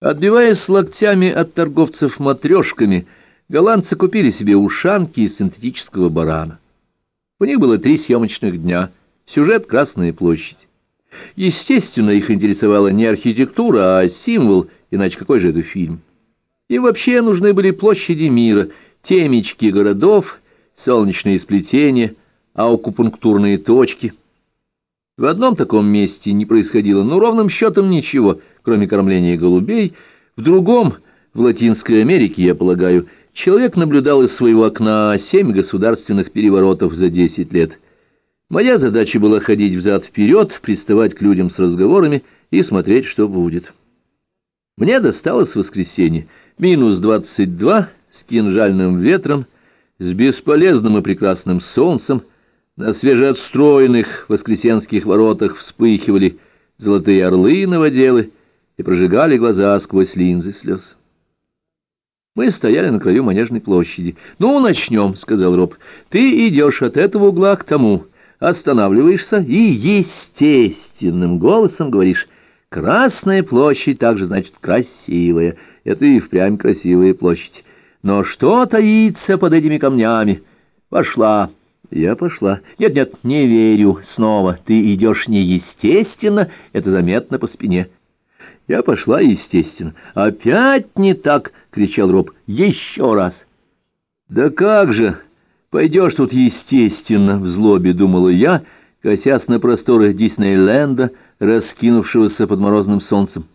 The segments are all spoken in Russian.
Отбиваясь локтями от торговцев матрешками, голландцы купили себе ушанки из синтетического барана. У них было три съемочных дня, сюжет «Красная площадь». Естественно, их интересовала не архитектура, а символ, иначе какой же это фильм? Им вообще нужны были площади мира, темечки городов, солнечные сплетения, аукупунктурные точки. В одном таком месте не происходило, ну, ровным счетом ничего, кроме кормления голубей. В другом, в Латинской Америке, я полагаю, человек наблюдал из своего окна семь государственных переворотов за десять лет. Моя задача была ходить взад-вперед, приставать к людям с разговорами и смотреть, что будет. Мне досталось воскресенье, минус двадцать два, с кинжальным ветром, с бесполезным и прекрасным солнцем, на свежеотстроенных воскресенских воротах вспыхивали золотые орлы новоделы и прожигали глаза сквозь линзы слез. Мы стояли на краю Манежной площади. «Ну, начнем», — сказал Роб. «Ты идешь от этого угла к тому, останавливаешься и естественным голосом говоришь «Красная площадь также значит красивая». Это и впрямь красивая площадь. Но что таится под этими камнями? Пошла. Я пошла. Нет-нет, не верю. Снова. Ты идешь неестественно, это заметно по спине. Я пошла естественно. Опять не так, кричал Роб. Еще раз. Да как же? Пойдешь тут естественно, в злобе думала я, косясь на просторы Диснейленда, раскинувшегося под морозным солнцем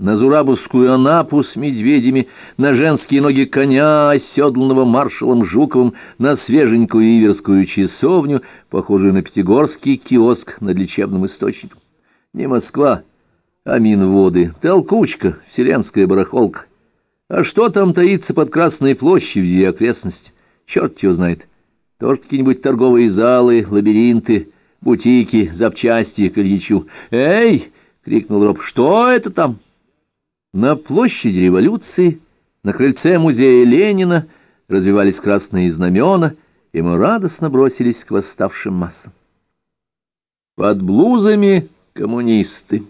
на Зурабовскую Анапу с медведями, на женские ноги коня, оседланного маршалом Жуковым, на свеженькую иверскую часовню, похожую на пятигорский киоск над лечебным источником. Не Москва, а Минводы, толкучка, вселенская барахолка. А что там таится под Красной площадью и окрестности? Черт его знает. Тоже какие-нибудь торговые залы, лабиринты, бутики, запчасти к Ильичу. «Эй!» — крикнул Роб. «Что это там?» На площади революции, на крыльце музея Ленина развивались красные знамена, и мы радостно бросились к восставшим массам. Под блузами коммунисты.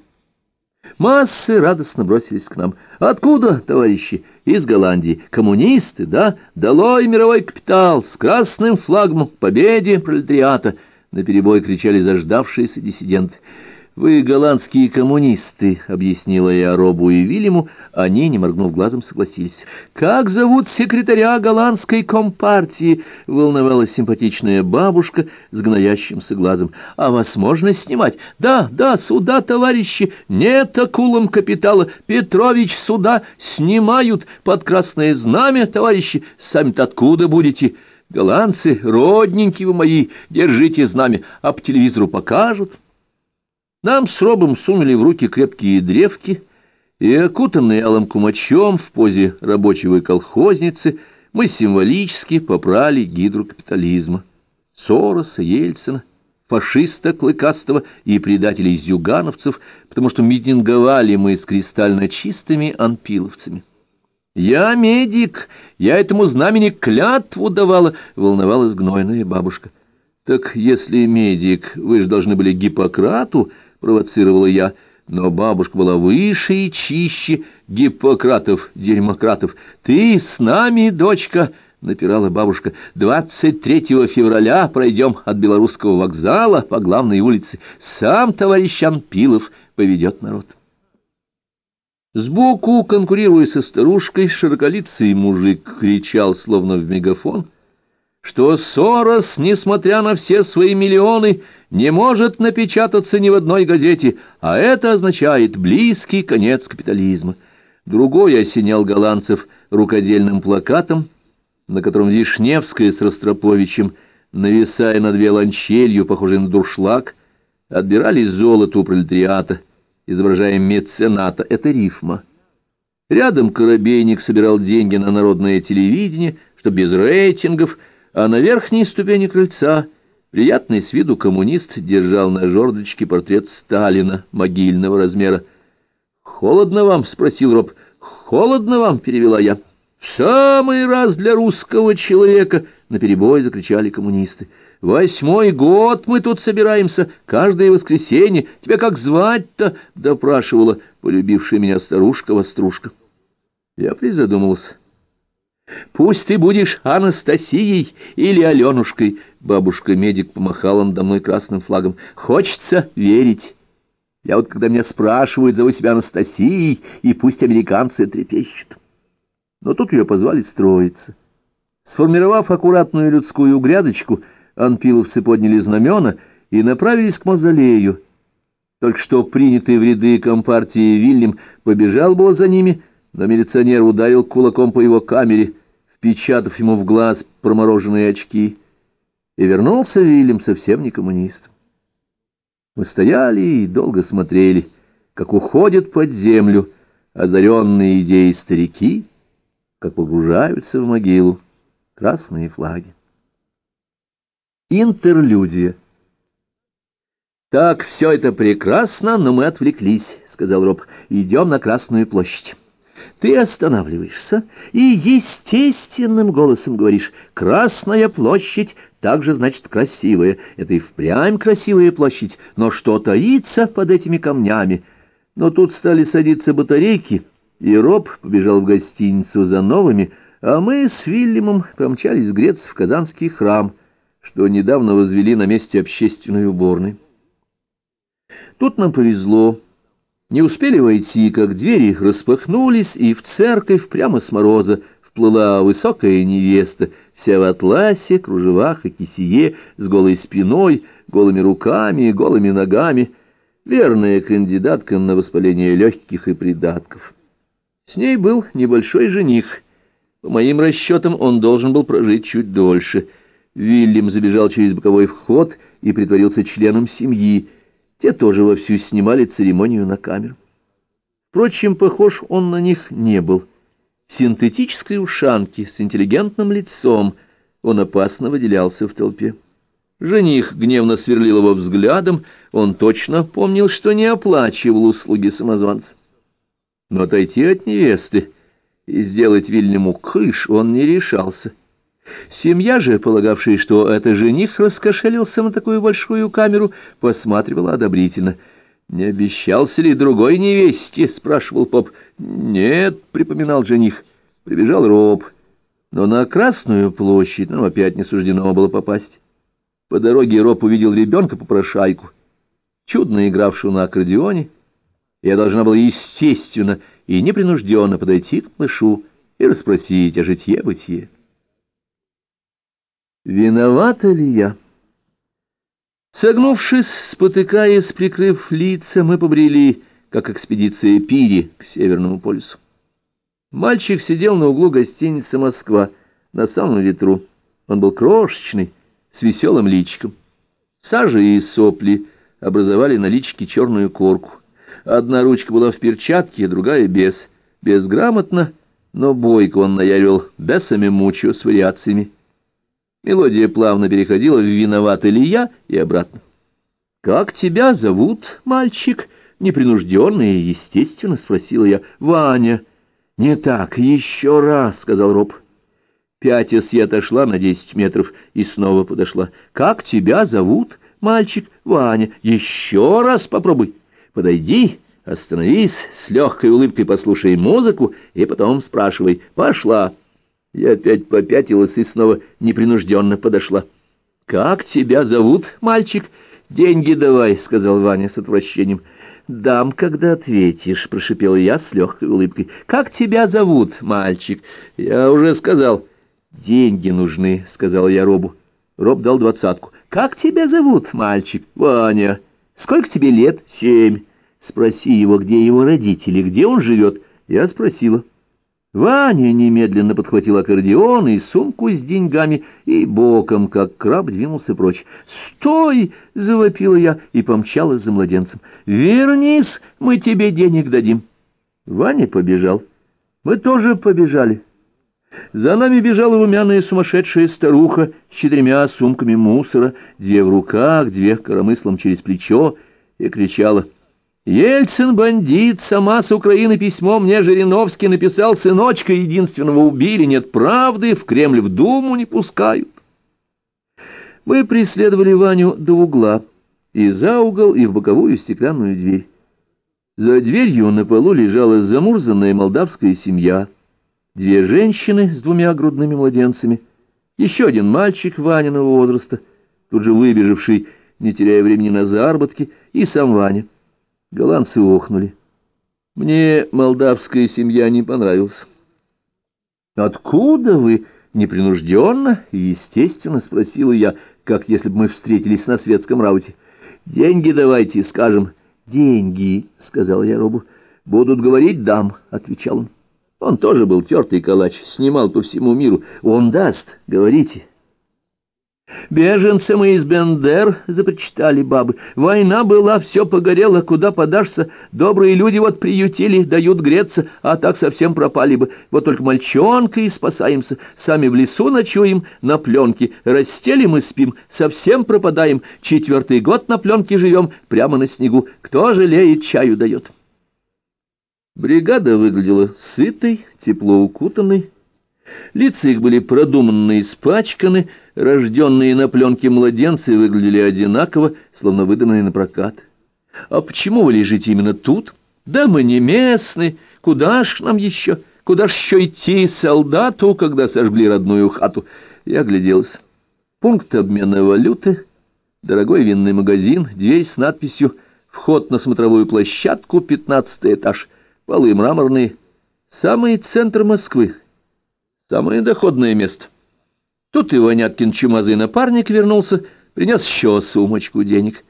Массы радостно бросились к нам. Откуда, товарищи? Из Голландии. Коммунисты, да? Долой мировой капитал с красным флагом к победе пролетариата. Наперебой кричали заждавшиеся диссиденты. «Вы голландские коммунисты», — объяснила я Робу и Вильяму, они, не моргнув глазом, согласились. «Как зовут секретаря голландской компартии?» — волновалась симпатичная бабушка с гноящимся глазом. «А вас можно снимать?» «Да, да, сюда, товарищи! Нет акулам капитала! Петрович, сюда! Снимают под красное знамя, товарищи! Сами-то откуда будете?» «Голландцы, родненькие вы мои, держите знамя, а по телевизору покажут». Нам с Робом сунули в руки крепкие древки, и, окутанные алым кумачом в позе рабочего колхозницы, мы символически попрали гидру капитализма. Сороса, Ельцина, фашиста Клыкастого и предателей зюгановцев, потому что митинговали мы с кристально чистыми анпиловцами. «Я медик, я этому знамени клятву давала», — волновалась гнойная бабушка. «Так если медик, вы же должны были Гиппократу», — провоцировала я, но бабушка была выше и чище Гиппократов, дерьмократов. «Ты с нами, дочка!» — напирала бабушка. «Двадцать третьего февраля пройдем от Белорусского вокзала по главной улице. Сам товарищ Анпилов поведет народ». Сбоку, конкурируя со старушкой, широколицый мужик кричал, словно в мегафон, что Сорос, несмотря на все свои миллионы, не может напечататься ни в одной газете, а это означает близкий конец капитализма. Другой осенял голландцев рукодельным плакатом, на котором Вишневская с Ростроповичем, нависая над виолончелью, похожей на дуршлаг, отбирали золото у пролетариата, изображая мецената. Это рифма. Рядом Коробейник собирал деньги на народное телевидение, что без рейтингов, а на верхней ступени крыльца — Приятный с виду коммунист держал на жердочке портрет Сталина могильного размера. «Холодно вам?» — спросил Роб. «Холодно вам?» — перевела я. «В самый раз для русского человека!» — наперебой закричали коммунисты. «Восьмой год мы тут собираемся, каждое воскресенье. Тебя как звать-то?» — допрашивала полюбившая меня старушка-вострушка. Я призадумался. «Пусть ты будешь Анастасией или Аленушкой», — бабушка-медик помахала надо мной красным флагом. «Хочется верить. Я вот, когда меня спрашивают, зову себя Анастасией, и пусть американцы трепещут». Но тут ее позвали строиться. Сформировав аккуратную людскую грядочку, анпиловцы подняли знамена и направились к мавзолею. Только что принятый в ряды компартии Вильям побежал было за ними, но милиционер ударил кулаком по его камере, впечатав ему в глаз промороженные очки. И вернулся Вильям совсем не коммунистом. Мы стояли и долго смотрели, как уходят под землю озаренные идеи старики, как погружаются в могилу красные флаги. Интерлюдия «Так, все это прекрасно, но мы отвлеклись», — сказал Роб. «Идем на Красную площадь». Ты останавливаешься и естественным голосом говоришь «Красная площадь» также значит «красивая». Это и впрямь красивая площадь, но что таится под этими камнями? Но тут стали садиться батарейки, и Роб побежал в гостиницу за новыми, а мы с Вильямом помчались греться в Казанский храм, что недавно возвели на месте общественной уборной. Тут нам повезло. Не успели войти, как двери распахнулись, и в церковь прямо с мороза вплыла высокая невеста, вся в атласе, кружевах и кисее, с голой спиной, голыми руками, голыми ногами, верная кандидатка на воспаление легких и придатков. С ней был небольшой жених. По моим расчетам, он должен был прожить чуть дольше. Вильям забежал через боковой вход и притворился членом семьи, те тоже вовсю снимали церемонию на камеру. Впрочем, похож он на них не был. Синтетической ушанки с интеллигентным лицом он опасно выделялся в толпе. Жених гневно сверлил его взглядом, он точно помнил, что не оплачивал услуги самозванца. Но отойти от невесты и сделать Вильнему кыш он не решался. Семья же, полагавшая, что это жених раскошелился на такую большую камеру, посматривала одобрительно. «Не обещался ли другой невесте?» — спрашивал поп. «Нет», — припоминал жених. Прибежал Роб. Но на Красную площадь нам опять не суждено было попасть. По дороге Роб увидел ребенка-попрошайку, чудно игравшую на аккордеоне. Я должна была естественно и непринужденно подойти к малышу и расспросить о житье-бытие. Виновата ли я? Согнувшись, спотыкаясь, прикрыв лица, мы побрели, как экспедиция Пири, к Северному полюсу. Мальчик сидел на углу гостиницы «Москва», на самом ветру. Он был крошечный, с веселым личиком. Сажи и сопли образовали на личике черную корку. Одна ручка была в перчатке, другая без. Безграмотно, но бойко он наяривал бесами мучо с вариациями. Мелодия плавно переходила в «Виноват ли я?» и обратно. «Как тебя зовут, мальчик?» Непринужденно и естественно спросила я. «Ваня». «Не так, еще раз», — сказал Роб. Пятясь я отошла на десять метров и снова подошла. «Как тебя зовут, мальчик?» «Ваня». «Еще раз попробуй. Подойди, остановись, с легкой улыбкой послушай музыку и потом спрашивай. Пошла». Я опять попятилась и снова непринужденно подошла. «Как тебя зовут, мальчик?» «Деньги давай», — сказал Ваня с отвращением. «Дам, когда ответишь», — прошипел я с легкой улыбкой. «Как тебя зовут, мальчик?» «Я уже сказал». «Деньги нужны», — сказал я Робу. Роб дал двадцатку. «Как тебя зовут, мальчик?» «Ваня». «Сколько тебе лет?» «Семь». «Спроси его, где его родители, где он живет». Я спросила. Ваня немедленно подхватил аккордеон и сумку с деньгами и боком, как краб, двинулся прочь. «Стой!» — завопила я и помчалась за младенцем. «Вернись, мы тебе денег дадим!» Ваня побежал. Мы тоже побежали. За нами бежала румяная сумасшедшая старуха с четырьмя сумками мусора, две в руках, две коромыслом через плечо, и кричала — Ельцин бандит, сама с Украины письмо мне Жириновский написал, сыночка единственного убили, нет правды, в Кремль в Думу не пускают. Мы преследовали Ваню до угла, и за угол, и в боковую стеклянную дверь. За дверью на полу лежала замурзанная молдавская семья, две женщины с двумя грудными младенцами, еще один мальчик Ваниного возраста, тут же выбежавший, не теряя времени на заработки, и сам Ваня. Голландцы охнули. Мне молдавская семья не понравилась. «Откуда вы?» — непринужденно и естественно спросила я, как если бы мы встретились на светском рауте. «Деньги давайте, скажем». «Деньги», — сказал я Робу. «Будут говорить, дам», — отвечал он. Он тоже был тертый калач, снимал по всему миру. «Он даст, говорите». «Беженцы мы из Бендер», — запричитали бабы. «Война была, все погорело, куда подашься. Добрые люди вот приютили, дают греться, а так совсем пропали бы. Вот только мальчонкой спасаемся, сами в лесу ночуем, на пленке. Расстелим и спим, совсем пропадаем. Четвертый год на пленке живем, прямо на снегу. Кто жалеет, чаю дает». Бригада выглядела сытой, тепло укутанной. Лица их были продуманно испачканы, рожденные на пленке младенцы выглядели одинаково, словно выданные на прокат. «А почему вы лежите именно тут? Да мы не местные, куда ж нам еще? Куда ж еще идти солдату, когда сожгли родную хату?» Я огляделся. Пункт обмена валюты, дорогой винный магазин, дверь с надписью «Вход на смотровую площадку, пятнадцатый этаж». Полы мраморные. Самый центр Москвы. Самое доходное место. Тут и Ваняткин чумазый напарник вернулся, принес еще сумочку денег.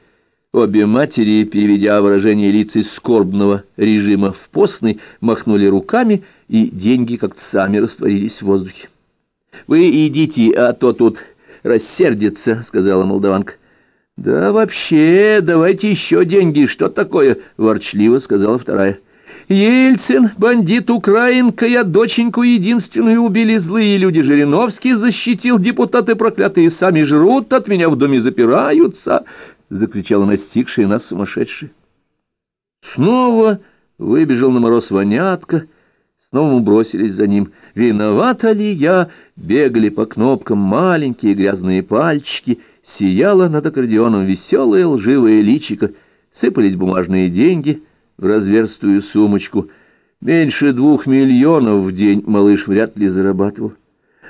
Обе матери, переведя выражение лиц из скорбного режима в постный, махнули руками, и деньги как-то сами растворились в воздухе. — Вы идите, а то тут рассердится, — сказала молдаванка. — Да вообще, давайте еще деньги, что такое? — ворчливо сказала вторая. — Ельцин, бандит украинка, я доченьку единственную убили злые люди. Жириновский защитил, депутаты проклятые сами жрут, от меня в доме запираются, — закричала настигшая нас сумасшедшая. Снова выбежал на мороз вонятка, снова мы бросились за ним. Виновата ли я? Бегали по кнопкам маленькие грязные пальчики, сияло над аккордеоном веселое лживое личико, сыпались бумажные деньги — в разверстую сумочку. Меньше двух миллионов в день малыш вряд ли зарабатывал.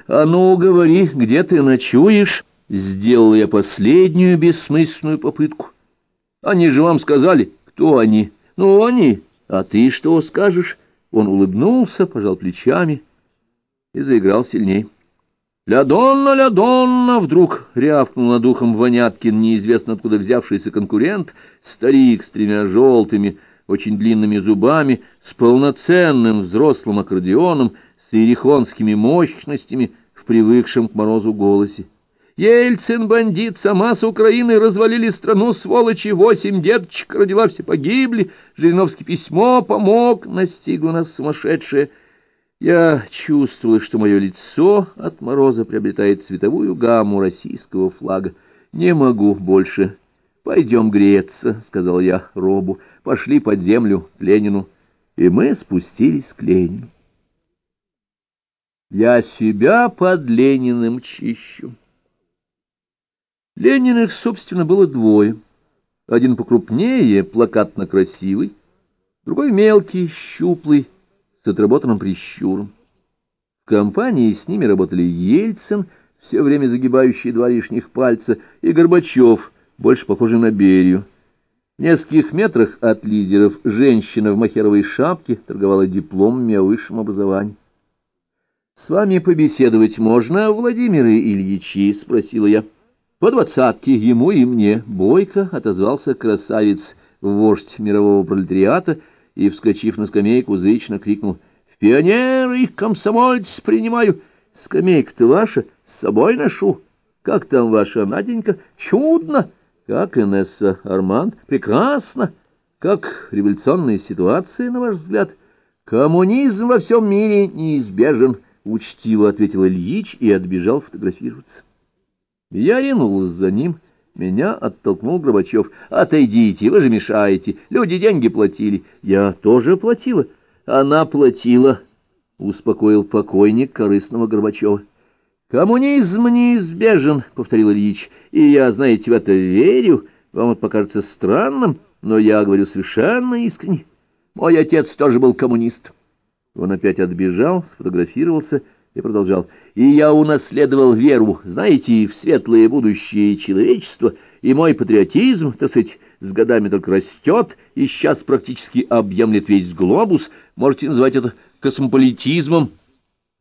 «А ну, говори, где ты ночуешь?» Сделал я последнюю бессмысленную попытку. «Они же вам сказали, кто они?» «Ну, они. А ты что скажешь?» Он улыбнулся, пожал плечами и заиграл сильней. «Ля Донна, ля Донна!» Вдруг рявкнул над ухом Воняткин, неизвестно откуда взявшийся конкурент, старик с тремя желтыми, очень длинными зубами, с полноценным взрослым аккордеоном, с иерихонскими мощностями в привыкшем к морозу голосе. Ельцин, бандит, сама с Украины развалили страну, сволочи, восемь деточек родила, все погибли, Жириновский письмо помог, настигла нас сумасшедшая. Я чувствую, что мое лицо от мороза приобретает цветовую гамму российского флага. Не могу больше. Пойдем греться, — сказал я Робу пошли под землю к Ленину, и мы спустились к Ленину. Я себя под Лениным чищу. Лениных, собственно, было двое. Один покрупнее, плакатно красивый, другой мелкий, щуплый, с отработанным прищуром. В компании с ними работали Ельцин, все время загибающий два лишних пальца, и Горбачев, больше похожий на Берию. В нескольких метрах от лидеров женщина в махеровой шапке торговала дипломами о высшем образовании. — С вами побеседовать можно, Владимир Ильичи? — спросила я. — По двадцатке ему и мне. Бойко отозвался красавец, вождь мирового пролетариата, и, вскочив на скамейку, зычно крикнул. — В пионеры, комсомольц принимаю. Скамейка-то ваша, с собой ношу. Как там ваша Наденька? Чудно! — как Инесса Арманд? Прекрасно. Как революционная ситуация, на ваш взгляд? Коммунизм во всем мире неизбежен, учтиво ответил Ильич и отбежал фотографироваться. Я ринулась за ним. Меня оттолкнул Горбачев. «Отойдите, вы же мешаете. Люди деньги платили». «Я тоже платила». «Она платила», — успокоил покойник корыстного Горбачева. «Коммунизм неизбежен», — повторил Ильич, — «и я, знаете, в это верю. Вам это покажется странным, но я говорю совершенно искренне. Мой отец тоже был коммунист». Он опять отбежал, сфотографировался и продолжал. «И я унаследовал веру, знаете, в светлое будущее человечества, и мой патриотизм, так сказать, с годами только растет, и сейчас практически объемлет весь глобус. Можете назвать это космополитизмом».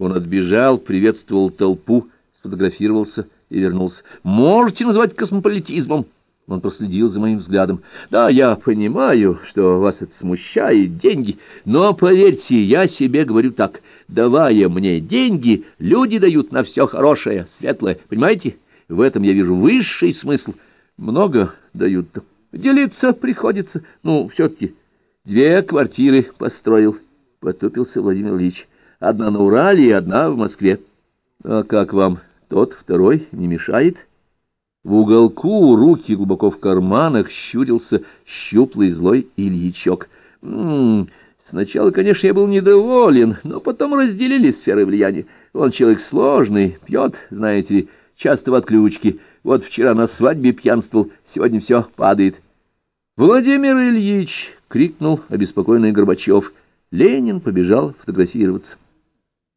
Он отбежал, приветствовал толпу, сфотографировался и вернулся. «Можете назвать космополитизмом?» Он проследил за моим взглядом. «Да, я понимаю, что вас это смущает, деньги, но, поверьте, я себе говорю так, давая мне деньги, люди дают на все хорошее, светлое, понимаете? В этом я вижу высший смысл. Много дают-то. Делиться приходится. Ну, все-таки две квартиры построил, — потупился Владимир Ильич. Одна на Урале и одна в Москве. А как вам тот второй не мешает?» В уголку руки глубоко в карманах щурился щуплый злой Ильичок. М -м, сначала, конечно, я был недоволен, но потом разделили сферы влияния. Он человек сложный, пьет, знаете ли, часто в отключке. Вот вчера на свадьбе пьянствовал, сегодня все падает. «Владимир Ильич!» — крикнул обеспокоенный Горбачев. Ленин побежал фотографироваться.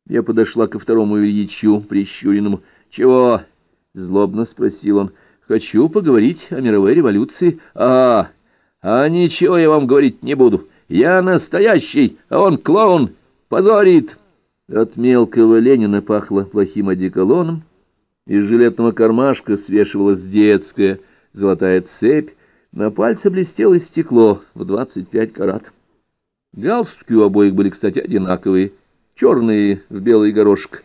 Я подошла ко второму Ильичу, прищуренному. «Чего?» — злобно спросил он. — Хочу поговорить о мировой революции. А, а ничего я вам говорить не буду. Я настоящий, а он клоун. Позорит. От мелкого Ленина пахло плохим одеколоном. Из жилетного кармашка свешивалась детская золотая цепь. На пальце блестело стекло в двадцать пять карат. Галстуки у обоих были, кстати, одинаковые. Черные в белый горошек.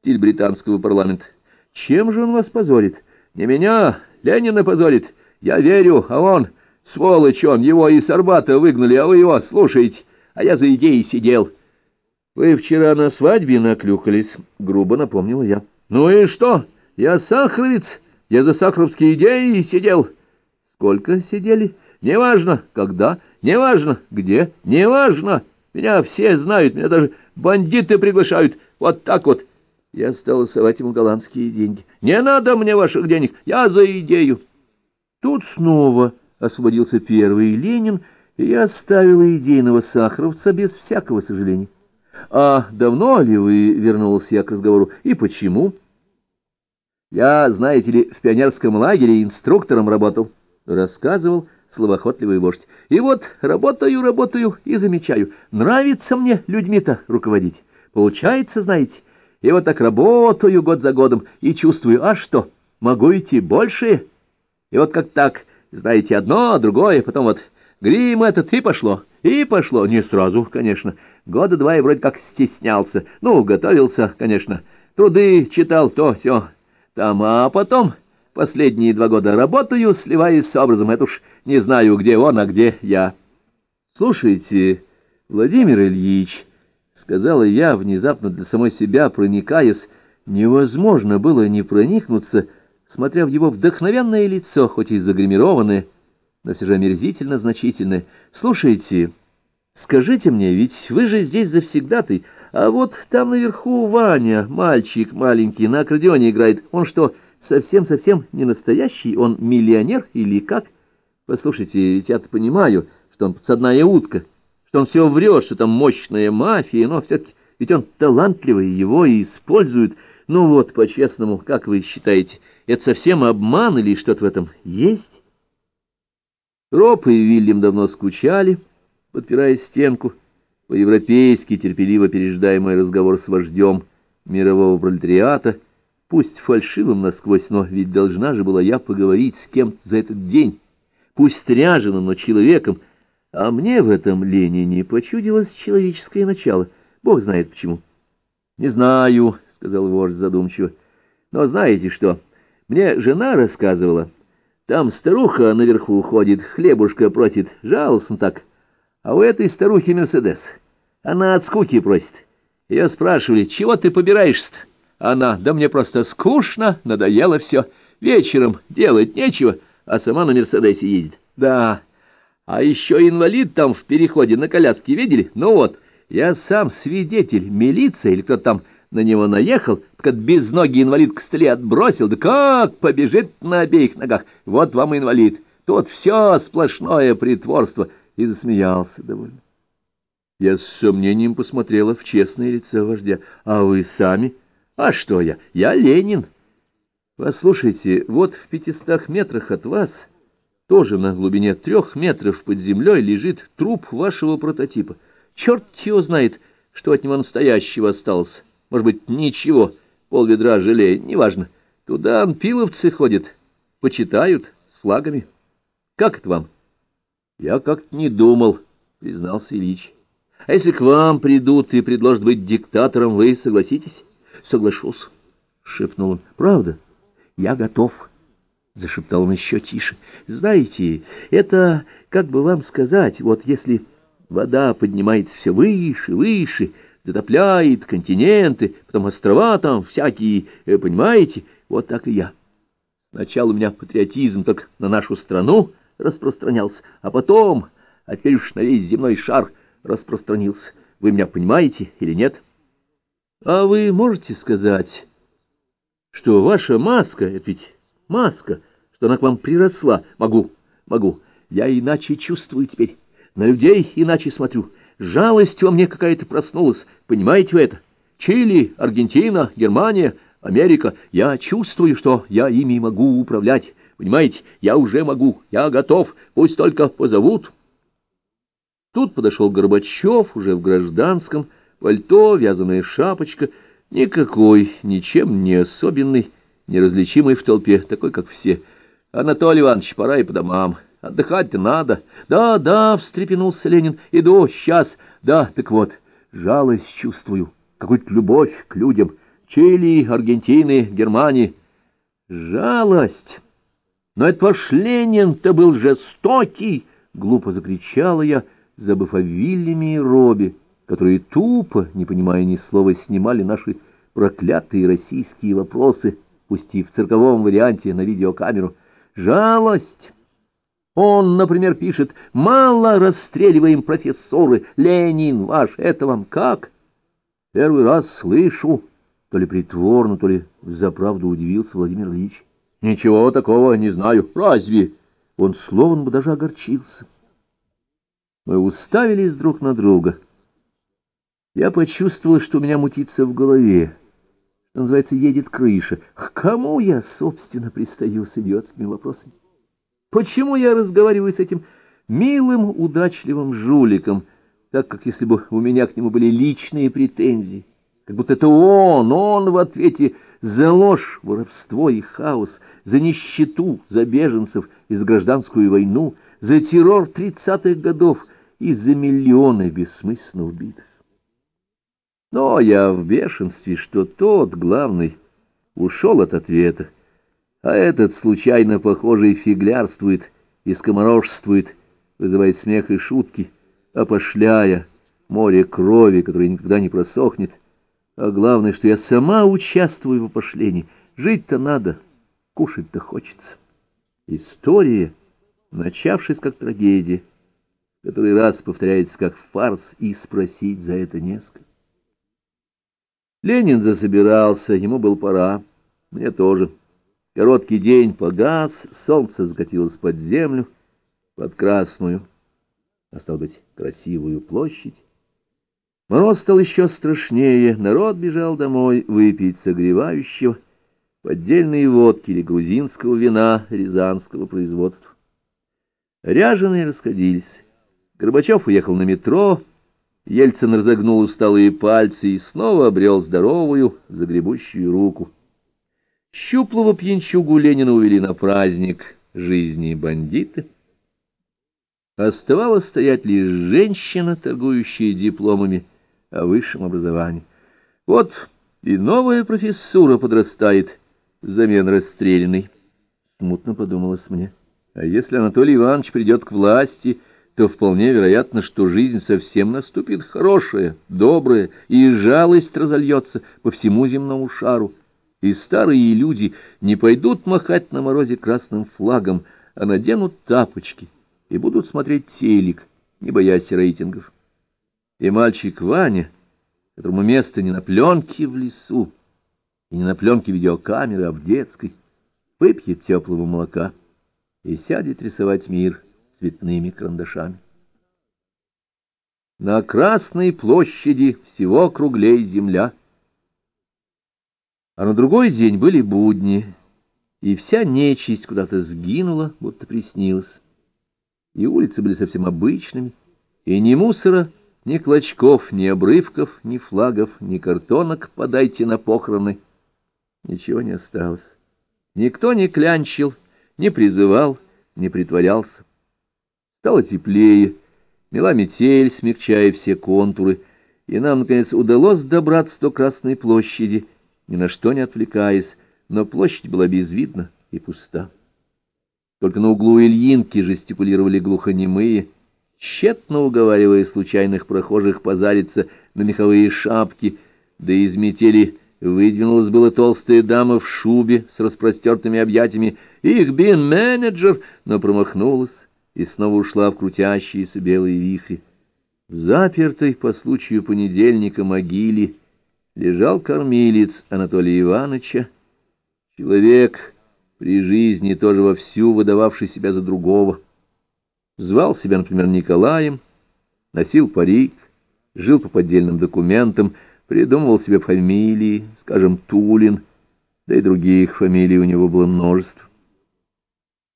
Стиль британского парламента. Чем же он вас позорит? Не меня, Ленина позорит. Я верю, а он, сволочь он, его из Арбата выгнали, а вы его слушаете. А я за идеей сидел. Вы вчера на свадьбе наклюкались, грубо напомнил я. Ну и что? Я сахаровец, я за сахаровские идеи сидел. Сколько сидели? Неважно, когда, неважно, где, неважно. Меня все знают, меня даже бандиты приглашают. Вот так вот. Я стал совать ему голландские деньги. «Не надо мне ваших денег, я за идею!» Тут снова освободился первый Ленин, и я оставила идейного сахаровца без всякого сожаления. «А давно ли вы?» — вернулся я к разговору. «И почему?» «Я, знаете ли, в пионерском лагере инструктором работал», — рассказывал словоохотливый вождь. «И вот работаю, работаю и замечаю. Нравится мне людьми-то руководить. Получается, знаете...» И вот так работаю год за годом и чувствую, а что, могу идти больше? И вот как так, знаете, одно, другое, потом вот грим этот, и пошло, и пошло. Не сразу, конечно. Года два я вроде как стеснялся. Ну, готовился, конечно. Труды читал, то все там, а потом последние два года работаю, сливаясь с образом. Это уж не знаю, где он, а где я. Слушайте, Владимир Ильич... — сказала я, внезапно для самой себя проникаясь. Невозможно было не проникнуться, смотря в его вдохновенное лицо, хоть и загримированное, но все же омерзительно значительное. «Слушайте, скажите мне, ведь вы же здесь завсегдатый, а вот там наверху Ваня, мальчик маленький, на аккордеоне играет. Он что, совсем-совсем не настоящий? Он миллионер или как? Послушайте, ведь я-то понимаю, что он подсадная утка» что он все врет, что там мощная мафия, но все-таки ведь он талантливый, его и используют. Ну вот, по-честному, как вы считаете, это совсем обман или что-то в этом есть? Роб и Вильям давно скучали, подпирая стенку, по-европейски терпеливо пережидая мой разговор с вождем мирового пролетариата, пусть фальшивым насквозь, но ведь должна же была я поговорить с кем-то за этот день, пусть ряженым, но человеком, а мне в этом Ленине почудилось человеческое начало. Бог знает почему. — Не знаю, — сказал вождь задумчиво. — Но знаете что? Мне жена рассказывала. Там старуха наверху уходит, хлебушка просит, жалостно так. А у этой старухи Мерседес. Она от скуки просит. Ее спрашивали, чего ты побираешься-то? Она, да мне просто скучно, надоело все. Вечером делать нечего, а сама на Мерседесе ездит. Да, а еще инвалид там в переходе на коляске видели? Ну вот, я сам свидетель, милиция или кто-то там на него наехал, так без ноги инвалид к столе отбросил, да как побежит на обеих ногах. Вот вам инвалид. Тут все сплошное притворство. И засмеялся довольно. Я с сомнением посмотрела в честное лицо вождя. А вы сами? А что я? Я Ленин. Послушайте, вот в пятистах метрах от вас, тоже на глубине трех метров под землей, лежит труп вашего прототипа. Черт его знает, что от него настоящего осталось. Может быть, ничего, полведра желе, неважно. Туда анпиловцы ходят, почитают с флагами. Как это вам? Я как-то не думал, признался Ильич. А если к вам придут и предложат быть диктатором, вы согласитесь? Соглашусь, шепнул он. Правда? Я готов. Зашептал он еще тише. Знаете, это, как бы вам сказать, вот если вода поднимается все выше, выше, затопляет континенты, потом острова там всякие, э, понимаете, вот так и я. Сначала у меня патриотизм только на нашу страну распространялся, а потом, а теперь уж на весь земной шар распространился. Вы меня понимаете или нет? А вы можете сказать, что ваша маска, это ведь маска, что она к вам приросла? Могу, могу. Я иначе чувствую теперь, на людей иначе смотрю. Жалость во мне какая-то проснулась, понимаете вы это? Чили, Аргентина, Германия, Америка. Я чувствую, что я ими могу управлять. Понимаете, я уже могу, я готов, пусть только позовут». Тут подошел Горбачев, уже в гражданском, пальто, вязаная шапочка, никакой, ничем не особенный, неразличимый в толпе, такой, как все. Анатолий Иванович, пора и по домам. Отдыхать-то надо. Да, да, встрепенулся Ленин. Иду, сейчас. Да, так вот, жалость чувствую, какую-то любовь к людям. Чили, Аргентины, Германии. Жалость. Но это ваш Ленин-то был жестокий, глупо закричала я, — забыв о Вильяме и Робе, которые тупо, не понимая ни слова, снимали наши проклятые российские вопросы, пустив в цирковом варианте на видеокамеру. Жалость! Он, например, пишет «Мало расстреливаем профессоры, Ленин ваш, это вам как?» Первый раз слышу, то ли притворно, то ли заправду удивился Владимир Ильич. Ничего такого не знаю. Разве? Он словно бы даже огорчился. Мы уставились друг на друга. Я почувствовал, что у меня мутится в голове. Что называется, едет крыша. К кому я, собственно, пристаю с идиотскими вопросами? Почему я разговариваю с этим милым, удачливым жуликом, так как если бы у меня к нему были личные претензии? Как будто это он, он в ответе за ложь, воровство и хаос, за нищету, за беженцев и за гражданскую войну, за террор тридцатых годов — из-за миллиона бессмысленно убитых. Но я в бешенстве, что тот, главный, ушел от ответа, а этот, случайно похожий, фиглярствует и скоморожествует, вызывая смех и шутки, опошляя море крови, которое никогда не просохнет. А главное, что я сама участвую в опошлении. Жить-то надо, кушать-то хочется. История, начавшись как трагедия, который раз повторяется как фарс, и спросить за это несколько. Ленин засобирался, ему был пора, мне тоже. Короткий день погас, солнце закатилось под землю, под красную, а стал быть, красивую площадь. Мороз стал еще страшнее, народ бежал домой выпить согревающего, поддельные водки или грузинского вина рязанского производства. Ряженые расходились. Горбачев уехал на метро, Ельцин разогнул усталые пальцы и снова обрел здоровую, загребущую руку. Щуплого пьянчугу Ленина увели на праздник жизни бандиты. Оставалось стоять лишь женщина, торгующая дипломами о высшем образовании. Вот и новая профессура подрастает взамен расстрелянной. Смутно подумалось мне. А если Анатолий Иванович придет к власти то вполне вероятно, что жизнь совсем наступит. Хорошая, добрая, и жалость разольется по всему земному шару, и старые люди не пойдут махать на морозе красным флагом, а наденут тапочки и будут смотреть телек, не боясь рейтингов. И мальчик Ваня, которому место не на пленке в лесу, и не на пленке видеокамеры, а в детской, выпьет теплого молока и сядет рисовать мир — цветными карандашами. На Красной площади всего круглей земля. А на другой день были будни, и вся нечисть куда-то сгинула, будто приснилась. И улицы были совсем обычными, и ни мусора, ни клочков, ни обрывков, ни флагов, ни картонок «подайте на похороны». Ничего не осталось. Никто не клянчил, не призывал, не притворялся. Стало теплее, мела метель, смягчая все контуры, и нам, наконец, удалось добраться до Красной площади, ни на что не отвлекаясь, но площадь была безвидна и пуста. Только на углу Ильинки жестикулировали глухонемые, тщетно уговаривая случайных прохожих позариться на меховые шапки, да из метели выдвинулась была толстая дама в шубе с распростертыми объятиями «Их бин менеджер!» но промахнулась и снова ушла в крутящиеся белые вихри. В запертой по случаю понедельника могиле лежал кормилец Анатолия Ивановича, человек при жизни тоже вовсю выдававший себя за другого. Звал себя, например, Николаем, носил парик, жил по поддельным документам, придумывал себе фамилии, скажем, Тулин, да и других фамилий у него было множество.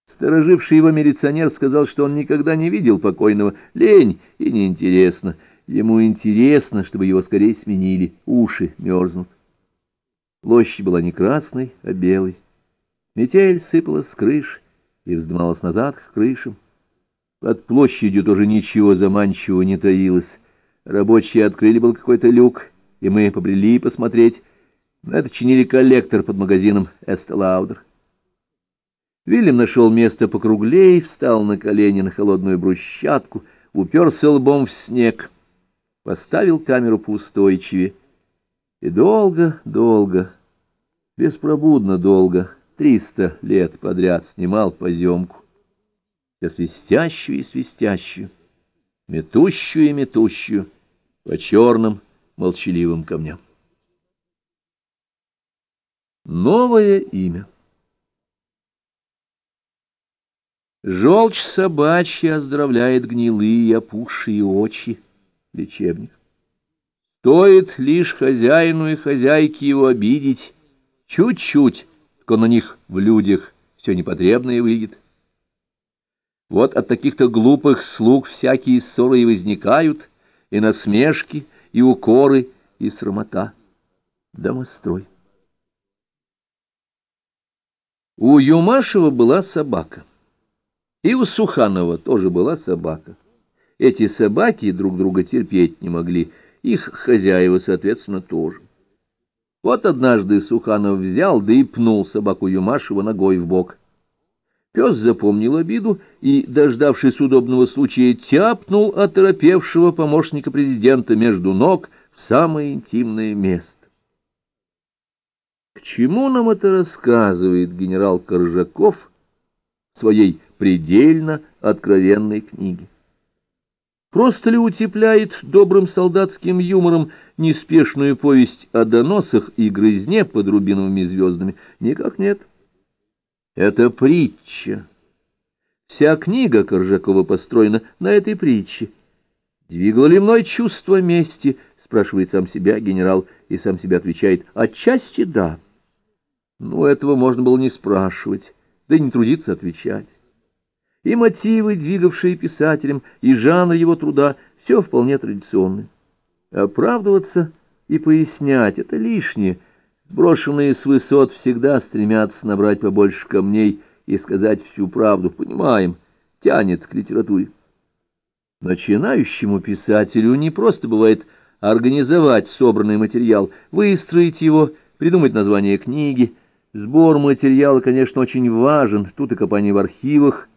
Стороживший его милиционер сказал, что он никогда не видел покойного. Лень и неинтересно. Ему интересно, чтобы его скорее сменили. Уши мерзнут. Площадь была не красной, а белой. Метель сыпалась с крыш и вздымалась назад к крышам. Под площадью тоже ничего заманчивого не таилось. Рабочие открыли был какой-то люк, и мы побрели посмотреть. На это чинили коллектор под магазином «Эстелаудер». Вильям нашел место покруглей, встал на колени на холодную брусчатку, уперся лбом в снег, поставил камеру поустойчивее. И долго, долго, беспробудно долго, триста лет подряд снимал поземку. Все свистящую и свистящую, метущую и метущую по черным молчаливым камням. Новое имя Желчь собачья оздоровляет гнилые опухшие очи. Лечебник. Стоит лишь хозяину и хозяйке его обидеть, чуть-чуть, только на них в людях все непотребное выйдет. Вот от таких-то глупых слуг всякие ссоры и возникают, и насмешки, и укоры, и срамота. Домострой. У Юмашева была собака. И у Суханова тоже была собака. Эти собаки друг друга терпеть не могли, их хозяева, соответственно, тоже. Вот однажды Суханов взял, да и пнул собаку Юмашева ногой в бок. Пес запомнил обиду и, дождавшись удобного случая, тяпнул оторопевшего помощника президента между ног в самое интимное место. К чему нам это рассказывает генерал Коржаков своей предельно откровенной книги. Просто ли утепляет добрым солдатским юмором неспешную повесть о доносах и грызне под рубиновыми звездами? Никак нет. Это притча. Вся книга Коржакова построена на этой притче. «Двигало ли мной чувство мести?» — спрашивает сам себя генерал, и сам себя отвечает. «Отчасти да». Ну, этого можно было не спрашивать, да и не трудиться отвечать и мотивы, двигавшие писателем, и жанр его труда, все вполне традиционное. Оправдываться и пояснять — это лишнее. Сброшенные с высот всегда стремятся набрать побольше камней и сказать всю правду. Понимаем, тянет к литературе. Начинающему писателю не просто бывает организовать собранный материал, выстроить его, придумать название книги. Сбор материала, конечно, очень важен, тут и копание в архивах,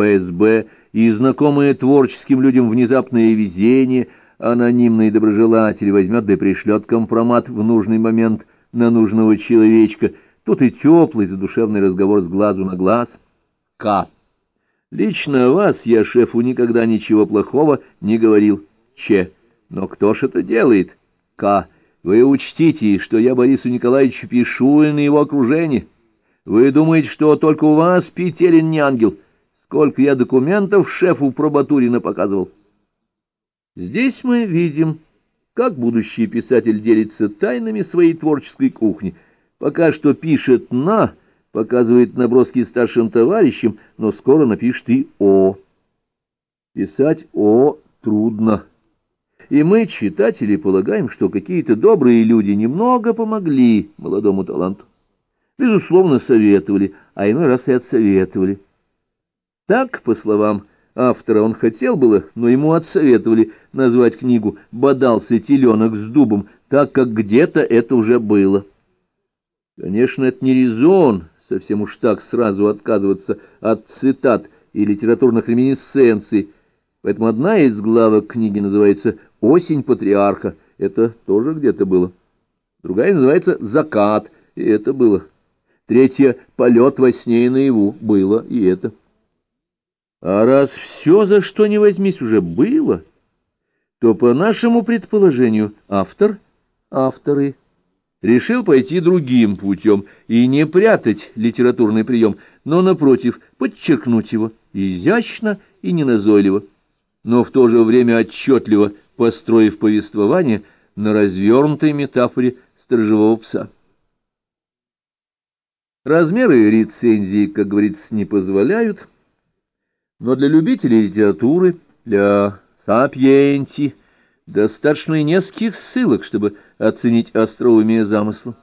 ФСБ и знакомые творческим людям внезапное везение, анонимный доброжелатель возьмет да и пришлет компромат в нужный момент на нужного человечка. Тут и теплый задушевный разговор с глазу на глаз. К. Лично вас я шефу никогда ничего плохого не говорил. Ч. Но кто ж это делает? К. Вы учтите, что я Борису Николаевичу пишу и на его окружение. Вы думаете, что только у вас Петелин не ангел? Сколько я документов шефу пробатурина показывал. Здесь мы видим, как будущий писатель делится тайнами своей творческой кухни. Пока что пишет «на», показывает наброски старшим товарищам, но скоро напишет и «о». Писать «о» трудно. И мы, читатели, полагаем, что какие-то добрые люди немного помогли молодому таланту. Безусловно, советовали, а иной раз и отсоветовали. Так, по словам автора, он хотел было, но ему отсоветовали назвать книгу «Бодался теленок с дубом», так как где-то это уже было. Конечно, это не резон, совсем уж так сразу отказываться от цитат и литературных реминисценций, поэтому одна из главок книги называется «Осень патриарха». Это тоже где-то было. Другая называется «Закат», и это было. Третья «Полет во сне и наяву» было, и это. А раз все, за что не возьмись, уже было, то, по нашему предположению, автор, авторы, решил пойти другим путем и не прятать литературный прием, но, напротив, подчеркнуть его изящно и неназойливо, но в то же время отчетливо построив повествование на развернутой метафоре сторожевого пса. Размеры рецензии, как говорится, не позволяют, но для любителей литературы, для сапиенти, достаточно и нескольких ссылок, чтобы оценить остроумие замысла.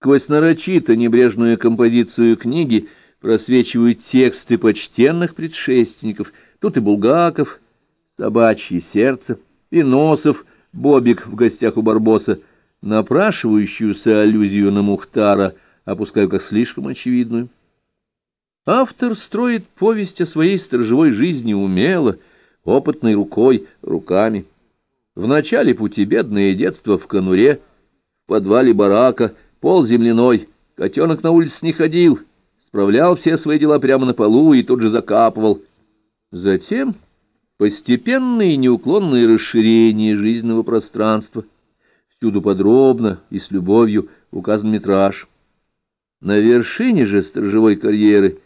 Сквозь нарочито небрежную композицию книги просвечивают тексты почтенных предшественников, тут и Булгаков, собачье сердце, и Носов, Бобик в гостях у Барбоса, напрашивающуюся аллюзию на Мухтара, опускаю как слишком очевидную. Автор строит повесть о своей сторожевой жизни умело, опытной рукой, руками. В начале пути бедное детство в конуре, в подвале барака, пол земляной, котенок на улице не ходил, справлял все свои дела прямо на полу и тут же закапывал. Затем постепенное и неуклонное расширение жизненного пространства. Всюду подробно и с любовью указан метраж. На вершине же сторожевой карьеры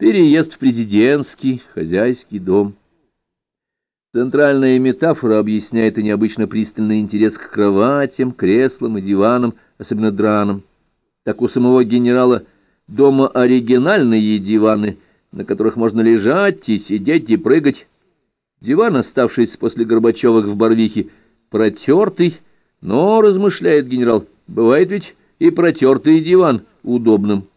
переезд в президентский, хозяйский дом. Центральная метафора объясняет и необычно пристальный интерес к кроватям, креслам и диванам, особенно дранам. Так у самого генерала дома оригинальные диваны, на которых можно лежать и сидеть и прыгать, Диван, оставшийся после Горбачевых в Барвихе, протертый, но, размышляет генерал, бывает ведь и протертый диван удобным.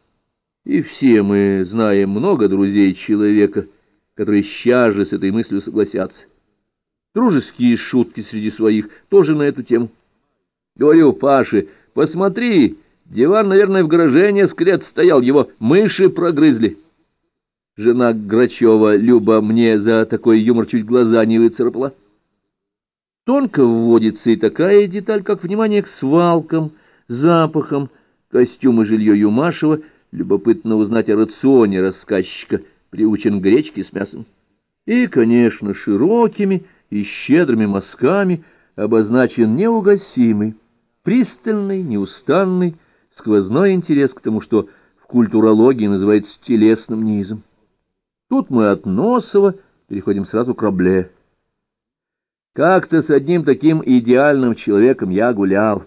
И все мы знаем много друзей человека, которые сейчас же с этой мыслью согласятся. Дружеские шутки среди своих тоже на эту тему. Говорю Паше, посмотри, диван, наверное, в гараже несколько лет стоял, его мыши прогрызли. Жена Грачева, Люба, мне за такой юмор чуть глаза не выцарапала. Тонко вводится и такая деталь, как внимание к свалкам, запахам, костюмы жилье Юмашева, любопытно узнать о рационе рассказчика, приучен к гречке с мясом. И, конечно, широкими и щедрыми мазками обозначен неугасимый, пристальный, неустанный, сквозной интерес к тому, что в культурологии называется телесным низом. Тут мы от Носова переходим сразу к Рабле. Как-то с одним таким идеальным человеком я гулял.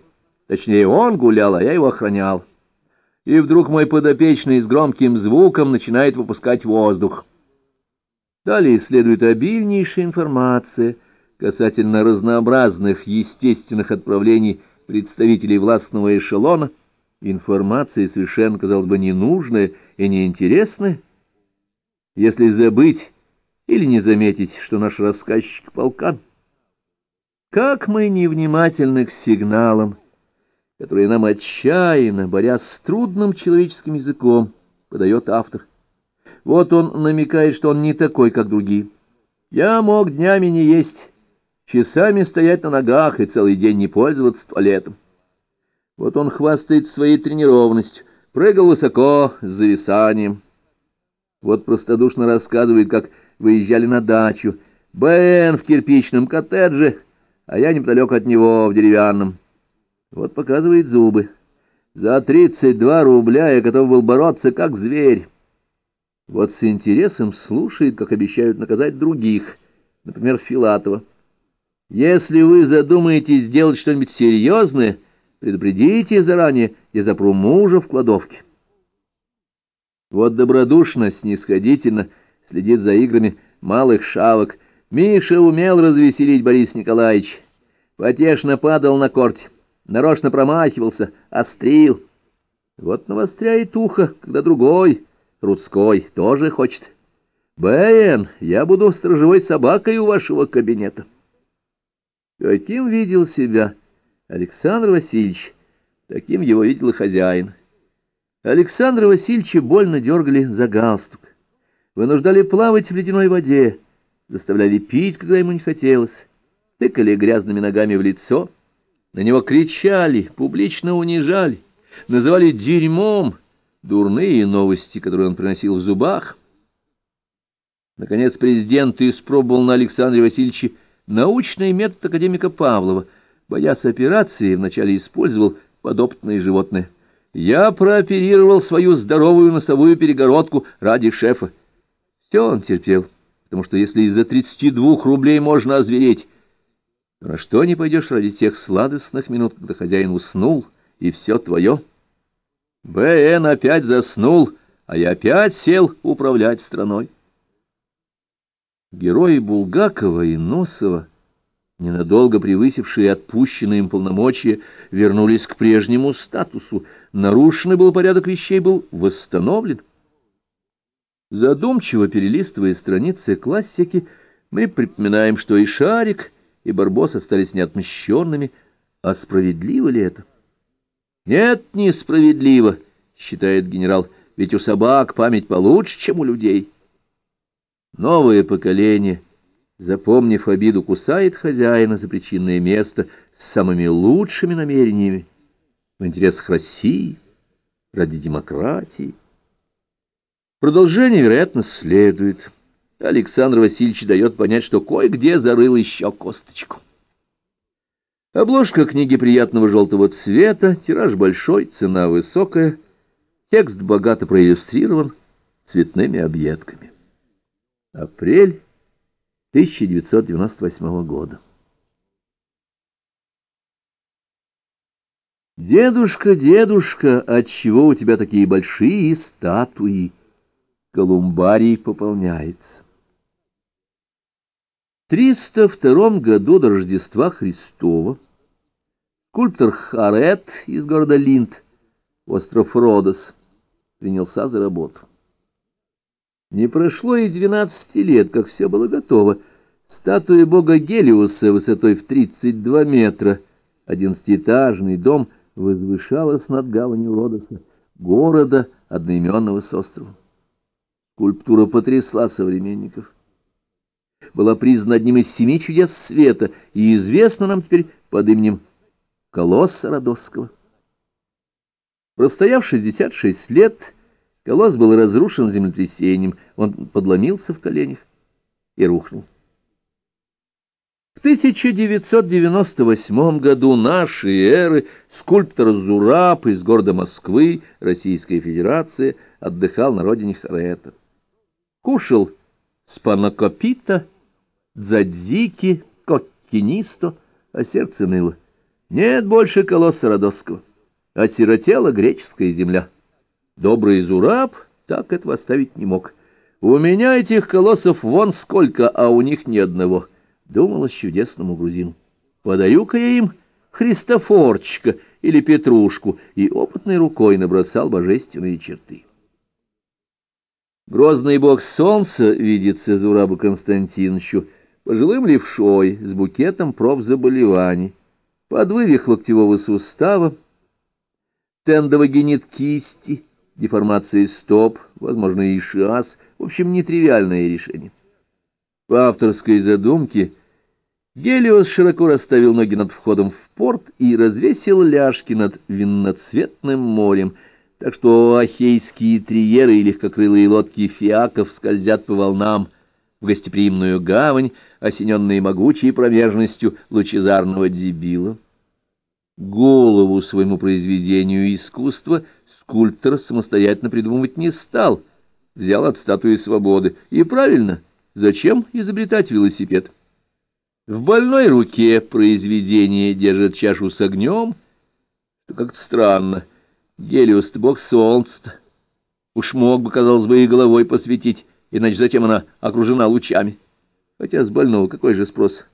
Точнее, он гулял, а я его охранял. И вдруг мой подопечный с громким звуком начинает выпускать воздух. Далее следует обильнейшая информация касательно разнообразных естественных отправлений представителей властного эшелона, информация совершенно, казалось бы, ненужная и неинтересная, если забыть или не заметить, что наш рассказчик полкан. Как мы невнимательны к сигналам, которые нам отчаянно, борясь с трудным человеческим языком, подает автор. Вот он намекает, что он не такой, как другие. Я мог днями не есть, часами стоять на ногах и целый день не пользоваться туалетом. Вот он хвастает своей тренированностью, прыгал высоко, с зависанием, вот простодушно рассказывает, как выезжали на дачу. Бен в кирпичном коттедже, а я неподалеку от него в деревянном. Вот показывает зубы. За тридцать два рубля я готов был бороться, как зверь. Вот с интересом слушает, как обещают наказать других, например, Филатова. Если вы задумаете сделать что-нибудь серьезное, предупредите заранее, я запру мужа в кладовке. Вот добродушно, снисходительно следит за играми малых шавок. Миша умел развеселить Борис Николаевич. Потешно падал на корте, нарочно промахивался, острил. Вот навостряет ухо, когда другой, Рудской, тоже хочет. «Бен, я буду сторожевой собакой у вашего кабинета». Каким видел себя Александр Васильевич, таким его видел и хозяин. Александра Васильевича больно дергали за галстук, вынуждали плавать в ледяной воде, заставляли пить, когда ему не хотелось, тыкали грязными ногами в лицо, на него кричали, публично унижали, называли дерьмом, дурные новости, которые он приносил в зубах. Наконец президент испробовал на Александре Васильевиче Научный метод академика Павлова, боясь операции, вначале использовал подопытное животное. Я прооперировал свою здоровую носовую перегородку ради шефа. Все он терпел, потому что если из-за 32 рублей можно озвереть, то на что не пойдешь ради тех сладостных минут, когда хозяин уснул, и все твое? Б.Н. опять заснул, а я опять сел управлять страной. Герои Булгакова и Носова, ненадолго превысившие отпущенные им полномочия, вернулись к прежнему статусу. Нарушенный был порядок вещей, был восстановлен. Задумчиво перелистывая страницы классики, мы припоминаем, что и Шарик, и Барбос остались неотмщенными. А справедливо ли это? Нет, несправедливо, считает генерал, ведь у собак память получше, чем у людей. Новое поколение, запомнив обиду, кусает хозяина за причинное место с самыми лучшими намерениями в интересах России, ради демократии. Продолжение, вероятно, следует. Александр Васильевич дает понять, что кое-где зарыл еще косточку. Обложка книги приятного желтого цвета, тираж большой, цена высокая, текст богато проиллюстрирован цветными объедками. Апрель 1998 года. Дедушка, дедушка, отчего у тебя такие большие статуи? Колумбарий пополняется. В 302 году до Рождества Христова скульптор Харет из города Линд, остров Родос, принялся за работу. Не прошло и двенадцати лет, как все было готово. Статуя бога Гелиуса высотой в тридцать два метра, одиннадцатиэтажный дом, возвышалась над гаванью Родоса, города, одноименного с островом. Скульптура потрясла современников. Была признана одним из семи чудес света и известна нам теперь под именем Колосса Родосского. Простояв 66 лет, Колосс был разрушен землетрясением, он подломился в коленях и рухнул. В 1998 году нашей эры скульптор Зураб из города Москвы, Российская Федерация, отдыхал на родине Харета. Кушал спанакопита, дзадзики, коккинисто, а сердце ныло. Нет больше колосса Родосского, осиротела греческая земля. Добрый Зураб так этого оставить не мог. У меня этих колоссов вон сколько, а у них ни одного, — думалось чудесному грузину. Подарю-ка я им Христофорчика или Петрушку, и опытной рукой набросал божественные черты. Грозный бог солнца видится Зурабу Константиновичу, пожилым левшой с букетом профзаболеваний, подвывих локтевого сустава, тендовогенит кисти — деформации стоп, возможно, и шиас, в общем, нетривиальное решение. По авторской задумке Гелиос широко расставил ноги над входом в порт и развесил ляжки над винноцветным морем, так что ахейские триеры и легкокрылые лодки фиаков скользят по волнам в гостеприимную гавань, осененные могучей промежностью лучезарного дебила. Голову своему произведению искусства скульптор самостоятельно придумывать не стал, взял от статуи свободы. И правильно, зачем изобретать велосипед? В больной руке произведение держит чашу с огнем, как-то странно. Гелиос, ты бог солнца. Уж мог бы, казалось бы, и головой посветить, иначе затем она окружена лучами. Хотя с больного какой же спрос?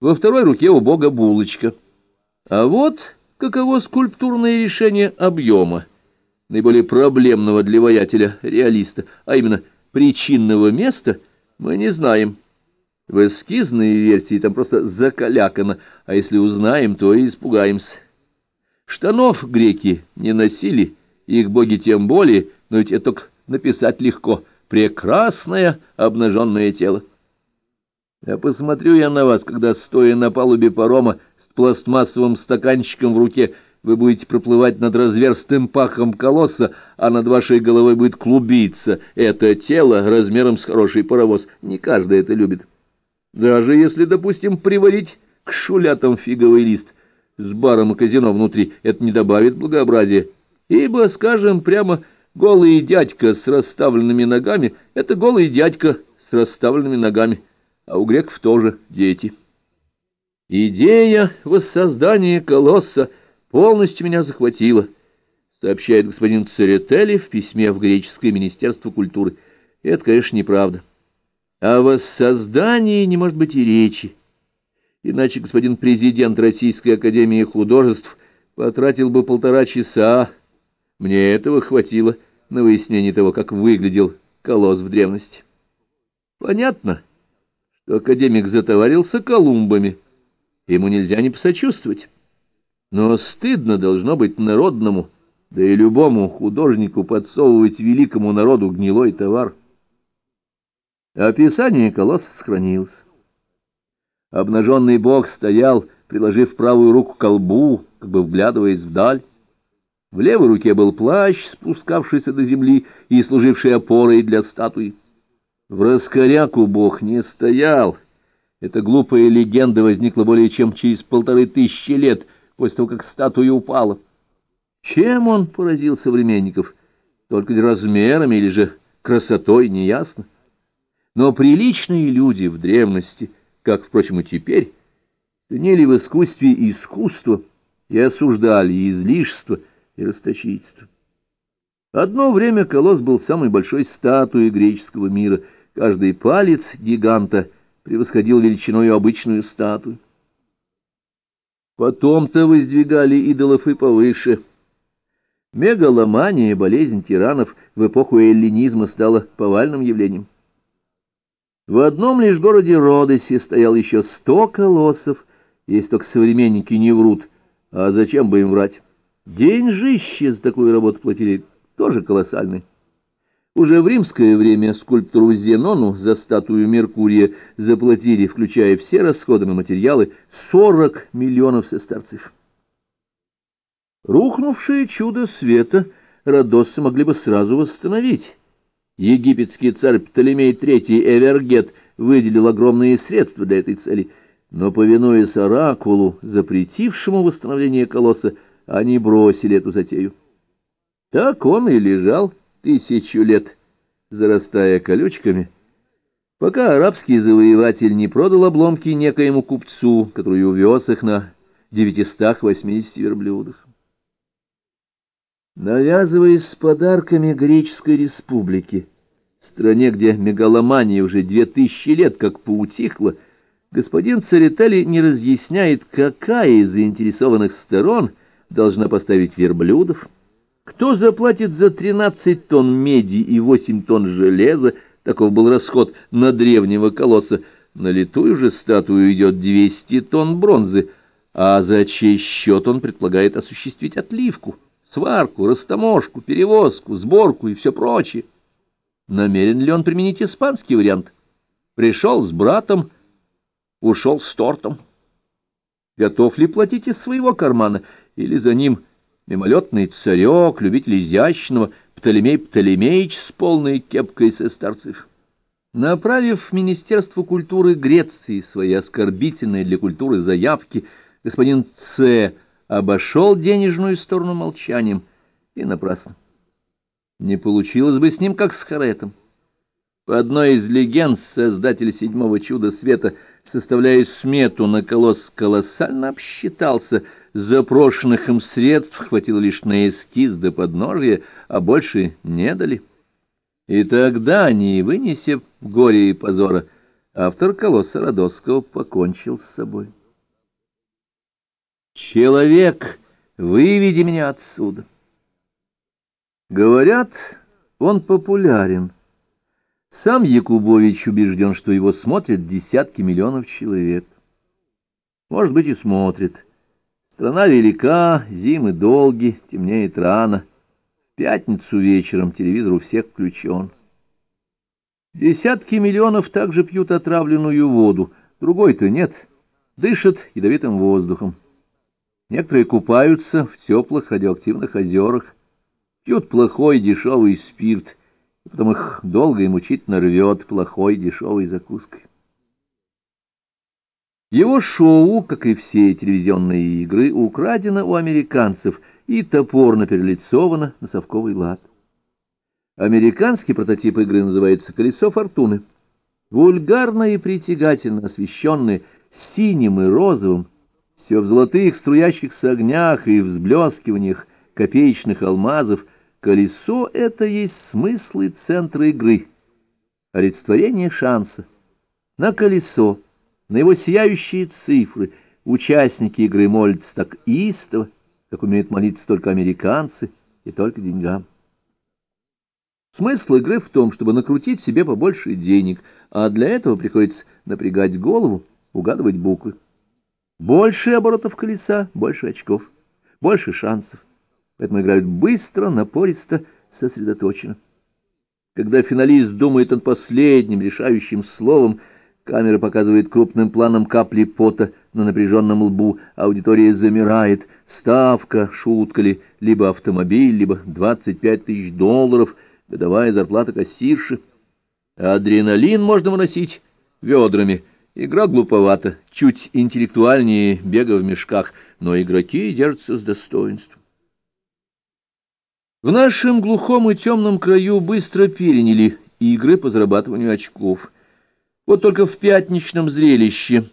Во второй руке у бога булочка. А вот каково скульптурное решение объема, наиболее проблемного для воятеля реалиста, а именно причинного места, мы не знаем. В эскизной версии там просто закалякано, а если узнаем, то и испугаемся. Штанов греки не носили, их боги тем более, но ведь это только написать легко. Прекрасное обнаженное тело. Я посмотрю я на вас, когда, стоя на палубе парома с пластмассовым стаканчиком в руке, вы будете проплывать над разверстым пахом колосса, а над вашей головой будет клубиться это тело размером с хороший паровоз. Не каждый это любит. Даже если, допустим, приварить к шулятам фиговый лист с баром и казино внутри, это не добавит благообразия. Ибо, скажем прямо, голый дядька с расставленными ногами — это голый дядька с расставленными ногами а у греков тоже дети. Идея воссоздания колосса полностью меня захватила, сообщает господин Церетели в письме в греческое министерство культуры. Это, конечно, неправда. О воссоздании не может быть и речи. Иначе господин президент Российской академии художеств потратил бы полтора часа. Мне этого хватило на выяснение того, как выглядел колосс в древности. Понятно академик затоварился колумбами. Ему нельзя не посочувствовать. Но стыдно должно быть народному, да и любому художнику подсовывать великому народу гнилой товар. Описание колосса сохранилось. Обнаженный бог стоял, приложив правую руку к колбу, как бы вглядываясь вдаль. В левой руке был плащ, спускавшийся до земли и служивший опорой для статуи. В раскоряку бог не стоял. Эта глупая легенда возникла более чем через полторы тысячи лет после того, как статуя упала. Чем он поразил современников? Только размерами или же красотой, неясно. Но приличные люди в древности, как, впрочем, и теперь, ценили в искусстве искусство и осуждали излишество и расточительство. Одно время колосс был самой большой статуей греческого мира — Каждый палец гиганта превосходил величиной обычную статую. Потом-то воздвигали идолов и повыше. Мегаломания, болезнь тиранов в эпоху эллинизма стала повальным явлением. В одном лишь городе Родосе стоял еще сто колоссов, если только современники не врут. А зачем бы им врать? Деньжище за такую работу платили тоже колоссальный. Уже в римское время скульптору Зенону за статую Меркурия заплатили, включая все расходы на материалы, 40 миллионов сестерцев. Рухнувшее чудо света Родоссы могли бы сразу восстановить. Египетский царь Птолемей III Эвергет выделил огромные средства для этой цели, но, повинуясь оракулу, запретившему восстановление колосса, они бросили эту затею. Так он и лежал тысячу лет, зарастая колючками, пока арабский завоеватель не продал обломки некоему купцу, который увез их на 980 верблюдах. Навязываясь с подарками греческой республики, стране, где мегаломания уже две тысячи лет как поутихла, господин Церетели не разъясняет, какая из заинтересованных сторон должна поставить верблюдов, кто заплатит за 13 тонн меди и 8 тонн железа? Таков был расход на древнего колосса. На литую же статую идет 200 тонн бронзы, а за чей счет он предполагает осуществить отливку, сварку, растаможку, перевозку, сборку и все прочее. Намерен ли он применить испанский вариант? Пришел с братом, ушел с тортом. Готов ли платить из своего кармана или за ним мимолетный царек, любитель изящного, Птолемей Птолемеич с полной кепкой сестарцев. Направив в Министерство культуры Греции свои оскорбительные для культуры заявки, господин Ц. обошел денежную сторону молчанием, и напрасно. Не получилось бы с ним, как с Харетом. По одной из легенд, создатель седьмого чуда света составляя смету на колосс, колоссально обсчитался. Запрошенных им средств хватило лишь на эскиз до подножия, а больше не дали. И тогда, не вынеся горя и позора, автор колосса Родосского покончил с собой. «Человек, выведи меня отсюда!» Говорят, он популярен. Сам Якубович убежден, что его смотрят десятки миллионов человек. Может быть, и смотрит. Страна велика, зимы долги, темнеет рано. В пятницу вечером телевизор у всех включен. Десятки миллионов также пьют отравленную воду, другой-то нет, дышат ядовитым воздухом. Некоторые купаются в теплых радиоактивных озерах, пьют плохой дешевый спирт, и потом их долго и мучительно рвет плохой дешевой закуской. Его шоу, как и все телевизионные игры, украдено у американцев и топорно перелицовано на совковый лад. Американский прототип игры называется «Колесо фортуны». Вульгарно и притягательно освещенное синим и розовым, все в золотых струящихся огнях и взблескиваниях копеечных алмазов, колесо — это есть смысл и центр игры, олицетворение шанса. На колесо, на его сияющие цифры участники игры молятся так истово, как умеют молиться только американцы и только деньгам. Смысл игры в том, чтобы накрутить себе побольше денег, а для этого приходится напрягать голову, угадывать буквы. Больше оборотов колеса, больше очков, больше шансов. Поэтому играют быстро, напористо, сосредоточенно. Когда финалист думает над последним решающим словом, камера показывает крупным планом капли пота на напряженном лбу, аудитория замирает, ставка, шутка ли, либо автомобиль, либо 25 тысяч долларов — годовая зарплата кассирши. Адреналин можно выносить ведрами. Игра глуповата, чуть интеллектуальнее бега в мешках, но игроки держатся с достоинством. В нашем глухом и темном краю быстро переняли игры по зарабатыванию очков. Вот только в пятничном зрелище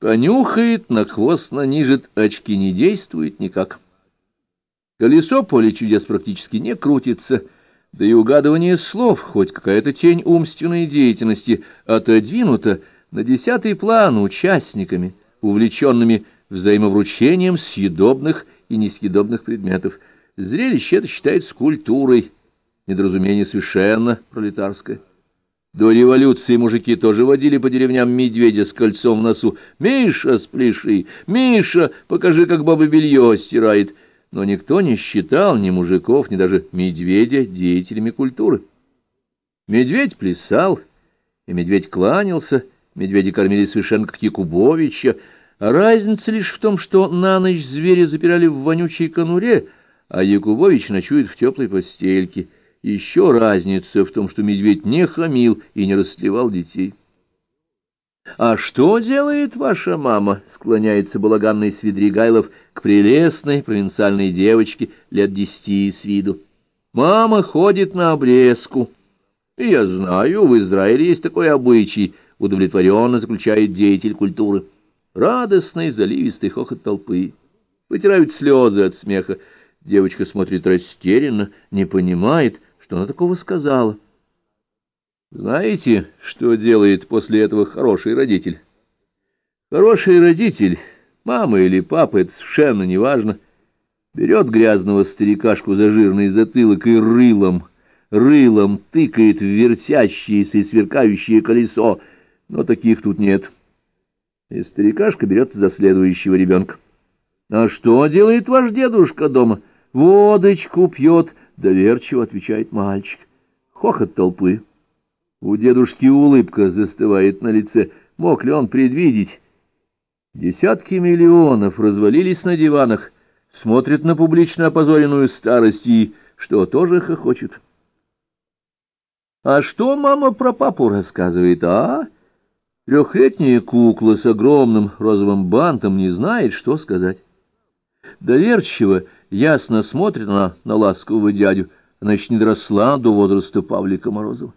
понюхает, на хвост нанижет, очки не действует никак. Колесо поле чудес практически не крутится — да и угадывание слов, хоть какая-то тень умственной деятельности, отодвинута на десятый план участниками, увлеченными взаимовручением съедобных и несъедобных предметов. Зрелище это считается культурой, недоразумение совершенно пролетарское. До революции мужики тоже водили по деревням медведя с кольцом в носу. «Миша, спляши! Миша, покажи, как баба белье стирает!» но никто не считал ни мужиков, ни даже медведя деятелями культуры. Медведь плясал, и медведь кланялся, медведи кормили совершенно как Якубовича, разница лишь в том, что на ночь зверя запирали в вонючей конуре, а Якубович ночует в теплой постельке. Еще разница в том, что медведь не хамил и не расслевал детей. «А что делает ваша мама?» — склоняется балаганный Свидригайлов к прелестной провинциальной девочке лет десяти с виду. «Мама ходит на обрезку. Я знаю, в Израиле есть такой обычай», — удовлетворенно заключает деятель культуры. Радостный заливистый хохот толпы. Вытирают слезы от смеха. Девочка смотрит растерянно, не понимает, что она такого сказала. Знаете, что делает после этого хороший родитель? Хороший родитель, мама или папа, это совершенно неважно, берет грязного старикашку за жирный затылок и рылом, рылом тыкает в вертящееся и сверкающее колесо, но таких тут нет. И старикашка берется за следующего ребенка. «А что делает ваш дедушка дома?» «Водочку пьет», — доверчиво отвечает мальчик. Хохот толпы. У дедушки улыбка застывает на лице. Мог ли он предвидеть? Десятки миллионов развалились на диванах, смотрят на публично опозоренную старость и, что, тоже хохочет. А что мама про папу рассказывает, а? Трехлетняя кукла с огромным розовым бантом не знает, что сказать. Доверчиво, ясно смотрит она на ласкового дядю, она не доросла до возраста Павлика Морозова.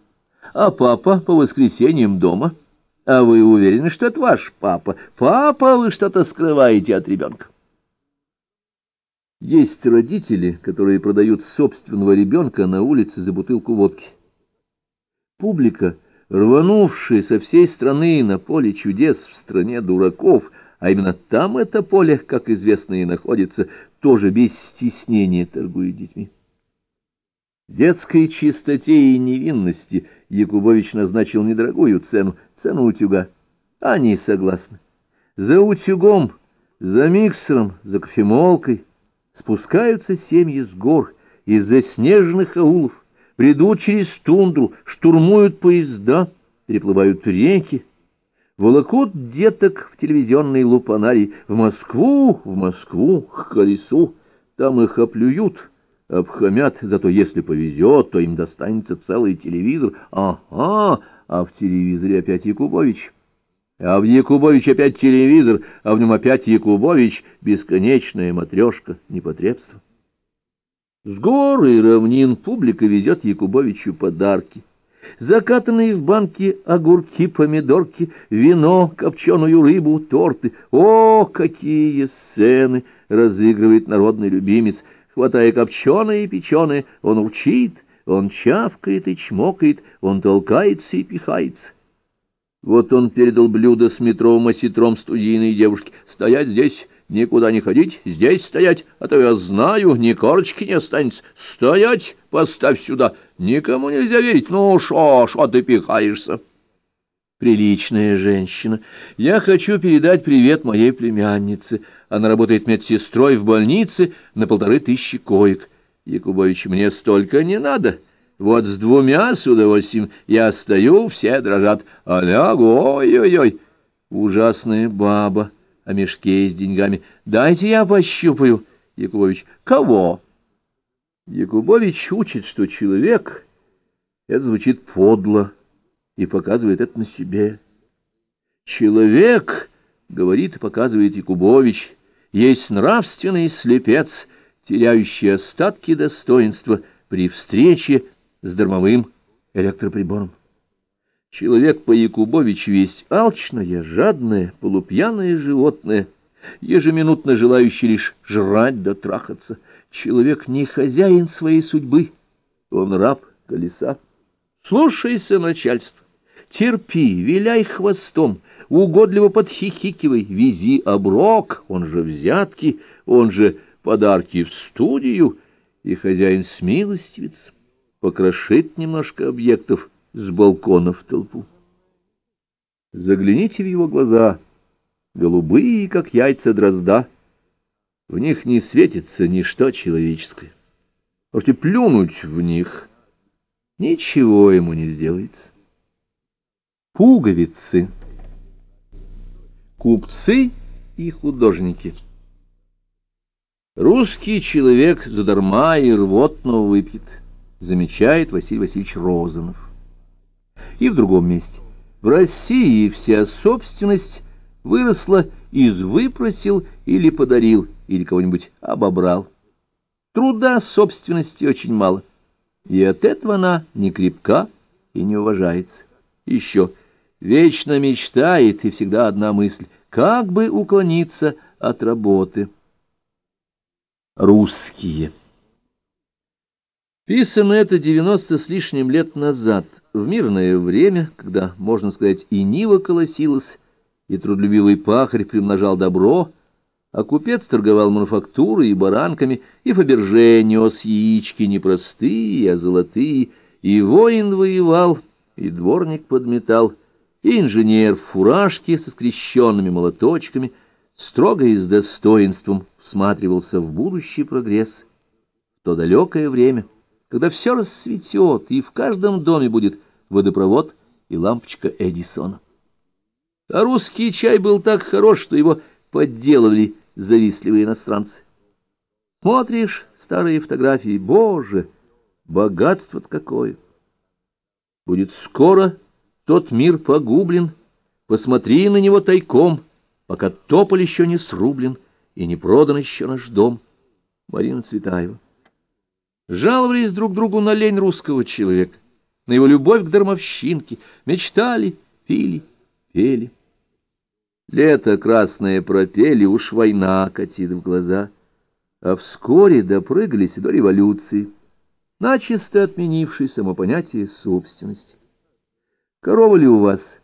А папа по воскресеньям дома. А вы уверены, что это ваш папа? Папа, вы что-то скрываете от ребенка. Есть родители, которые продают собственного ребенка на улице за бутылку водки. Публика, рванувшая со всей страны на поле чудес в стране дураков, а именно там это поле, как известно, и находится, тоже без стеснения торгует детьми. Детской чистоте и невинности Якубович назначил недорогую цену, цену утюга. Они согласны. За утюгом, за миксером, за кофемолкой спускаются семьи с гор из заснеженных аулов, бредут через тундру, штурмуют поезда, переплывают реки, волокут деток в телевизионной лупанарии в Москву, в Москву, к колесу, там их оплюют, обхамят, зато если повезет, то им достанется целый телевизор. Ага, а в телевизоре опять Якубович. А в Якубович опять телевизор, а в нем опять Якубович, бесконечная матрешка, непотребство. С гор и равнин публика везет Якубовичу подарки. Закатанные в банки огурки, помидорки, вино, копченую рыбу, торты. О, какие сцены разыгрывает народный любимец! Хватая копченое и печеное, он учит, он чавкает и чмокает, он толкается и пихается. Вот он передал блюдо с метровым осетром студийной девушке. «Стоять здесь, никуда не ходить, здесь стоять, а то я знаю, ни корочки не останется. Стоять, поставь сюда, никому нельзя верить. Ну, шо, шо ты пихаешься?» Приличная женщина. Я хочу передать привет моей племяннице. Она работает медсестрой в больнице на полторы тысячи коек. Якубович, мне столько не надо. Вот с двумя с удовольствием я стою, все дрожат. А лягу, ой-ой-ой. Ужасная баба о мешке с деньгами. Дайте я пощупаю. Якубович, кого? Якубович учит, что человек, это звучит подло, и показывает это на себе. Человек, говорит и показывает Якубович, есть нравственный слепец, теряющий остатки достоинства при встрече с дармовым электроприбором. Человек по Якубовичу есть алчное, жадное, полупьяное животное, ежеминутно желающий лишь жрать да трахаться. Человек не хозяин своей судьбы, он раб колеса. Слушайся начальство, терпи, виляй хвостом, угодливо подхихикивай, вези оброк, он же взятки, он же подарки в студию, и хозяин смилостивец, покрошит немножко объектов с балкона в толпу. Загляните в его глаза, голубые, как яйца дрозда. В них не светится ничто человеческое. Можете плюнуть в них, ничего ему не сделается. Пуговицы Купцы и художники. Русский человек задарма и рвотного выпьет, замечает Василий Васильевич Розанов. И в другом месте. В России вся собственность выросла из выпросил или подарил, или кого-нибудь обобрал. Труда собственности очень мало, и от этого она не крепка и не уважается. Еще вечно мечтает, и всегда одна мысль как бы уклониться от работы. Русские. Писано это девяносто с лишним лет назад, в мирное время, когда, можно сказать, и Нива колосилась, и трудолюбивый пахарь примножал добро, а купец торговал мануфактурой и баранками, и Фаберже нес яички не простые, а золотые, и воин воевал, и дворник подметал — и инженер в фуражке со скрещенными молоточками строго и с достоинством всматривался в будущий прогресс, в то далекое время, когда все расцветет, и в каждом доме будет водопровод и лампочка Эдисона. А русский чай был так хорош, что его подделывали завистливые иностранцы. Смотришь старые фотографии, боже, богатство-то какое! Будет скоро тот мир погублен, посмотри на него тайком, пока тополь еще не срублен и не продан еще наш дом. Марина Цветаева. Жаловались друг другу на лень русского человека, на его любовь к дармовщинке, мечтали, пили, пели. Лето красное пропели, уж война катит в глаза. А вскоре допрыгались до революции, начисто отменившей само понятие собственности. Корова ли у вас?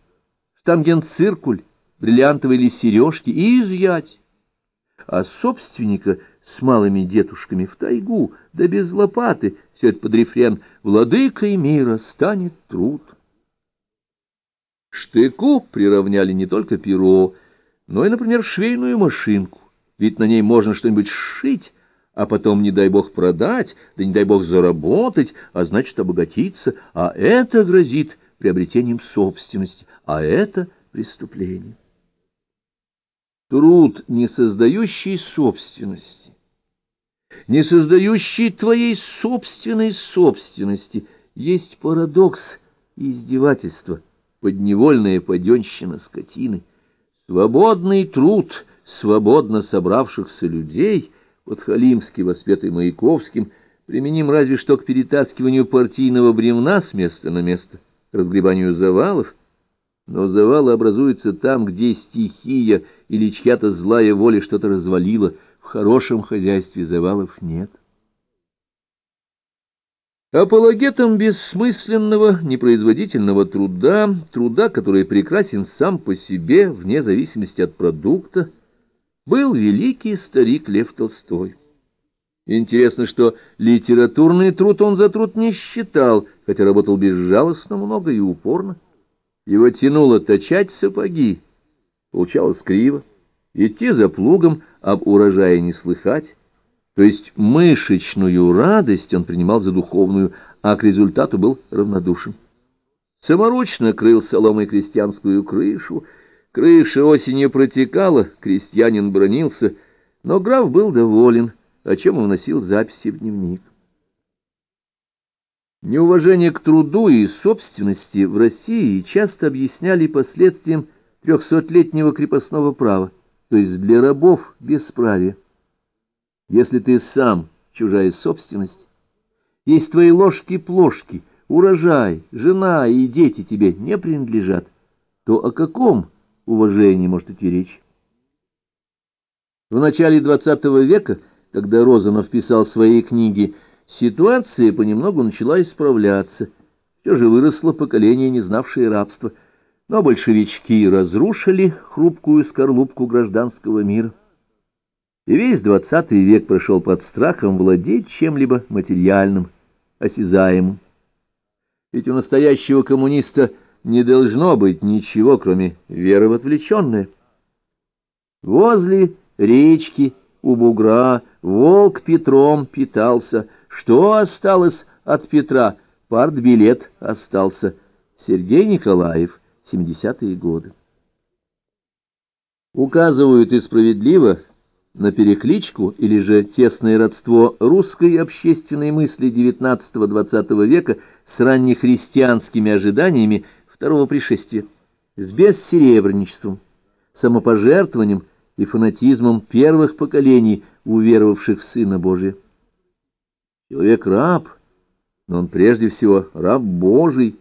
Штангенциркуль, бриллиантовые ли сережки? И изъять. А собственника с малыми детушками в тайгу, да без лопаты, все это под рефрен «Владыкой мира станет труд». Штыку приравняли не только перо, но и, например, швейную машинку, ведь на ней можно что-нибудь сшить, а потом, не дай бог, продать, да не дай бог заработать, а значит обогатиться, а это грозит приобретением собственности, а это преступление. Труд, не создающий собственности, не создающий твоей собственной собственности, есть парадокс и издевательство – подневольная паденщина скотины, свободный труд свободно собравшихся людей, подхалимски воспетый Маяковским, применим разве что к перетаскиванию партийного бревна с места на место, разгребанию завалов, но завалы образуются там, где стихия или чья-то злая воля что-то развалила, в хорошем хозяйстве завалов нет. Апологетом бессмысленного, непроизводительного труда, труда, который прекрасен сам по себе, вне зависимости от продукта, был великий старик Лев Толстой. Интересно, что литературный труд он за труд не считал, хотя работал безжалостно много и упорно. Его тянуло точать сапоги, получалось криво, идти за плугом, об урожае не слыхать, то есть мышечную радость он принимал за духовную, а к результату был равнодушен. Саморучно крыл соломой крестьянскую крышу, крыша осенью протекала, крестьянин бронился, но граф был доволен, о чем он вносил записи в дневник. Неуважение к труду и собственности в России часто объясняли последствием трехсотлетнего крепостного права, то есть для рабов бесправия. Если ты сам чужая собственность, есть твои ложки-плошки, урожай, жена и дети тебе не принадлежат, то о каком уважении может идти речь? В начале XX века, когда Розанов писал свои книги, ситуация понемногу начала исправляться. Все же выросло поколение, не знавшее рабства. Но большевички разрушили хрупкую скорлупку гражданского мира. И весь двадцатый век прошел под страхом владеть чем-либо материальным, осязаемым. Ведь у настоящего коммуниста не должно быть ничего, кроме веры в отвлеченное. Возле речки у бугра волк Петром питался. Что осталось от Петра? Партбилет остался. Сергей Николаев, 70-е годы. Указывают и справедливо, на перекличку или же тесное родство русской общественной мысли XIX-XX века с раннехристианскими ожиданиями второго пришествия, с бессеребренничеством, самопожертвованием и фанатизмом первых поколений, уверовавших в Сына Божия. Человек раб, но он прежде всего раб Божий,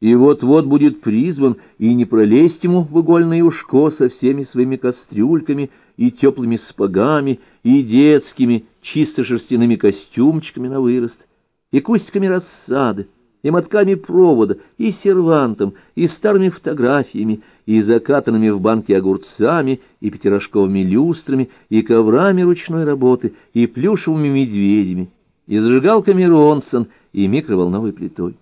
и вот-вот будет призван, и не пролезть ему в игольное ушко со всеми своими кастрюльками и теплыми спагами, и детскими чисто шерстяными костюмчиками на вырост, и кустиками рассады, и мотками провода, и сервантом, и старыми фотографиями, и закатанными в банки огурцами, и пятирожковыми люстрами, и коврами ручной работы, и плюшевыми медведями, и зажигалками Ронсон, и микроволновой плитой.